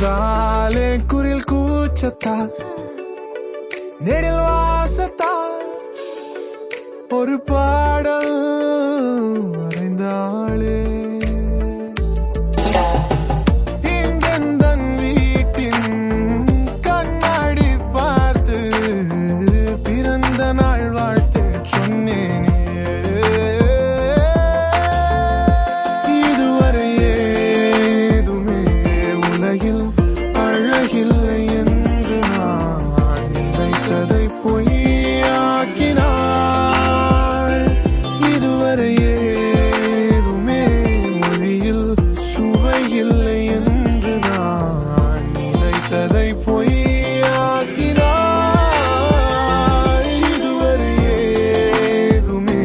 வந்தாலே குரில் கூச்சத்தால் நெடில் வாசத்தால் ஒரு பாடல் நினைத்ததை பொய்யாக்கினாள் இதுவரை ஏதுமே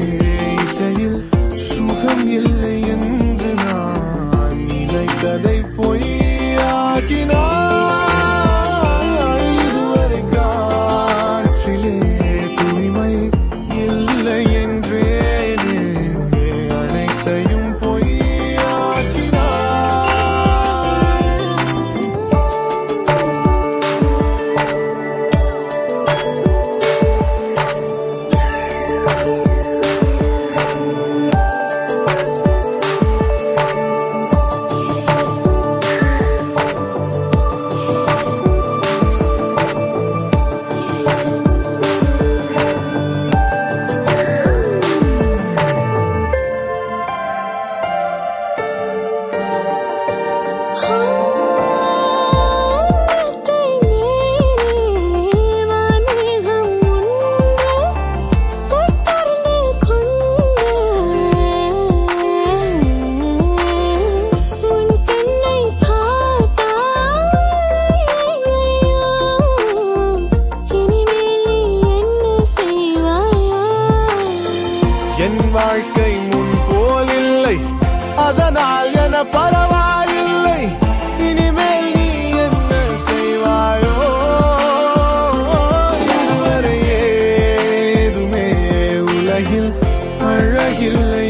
இசையில் சுகம் இல்லை என்று நான் நினைத்ததை பொய்யாக்கினாள் என் வாழ்க்கை முன் போலில்லை. அதனால் என பரவாயில்லை. இனிமேல் நீ என்ன செய்வாயோ? இதுவரை ஏதுமே உலகில் அழகில்லை.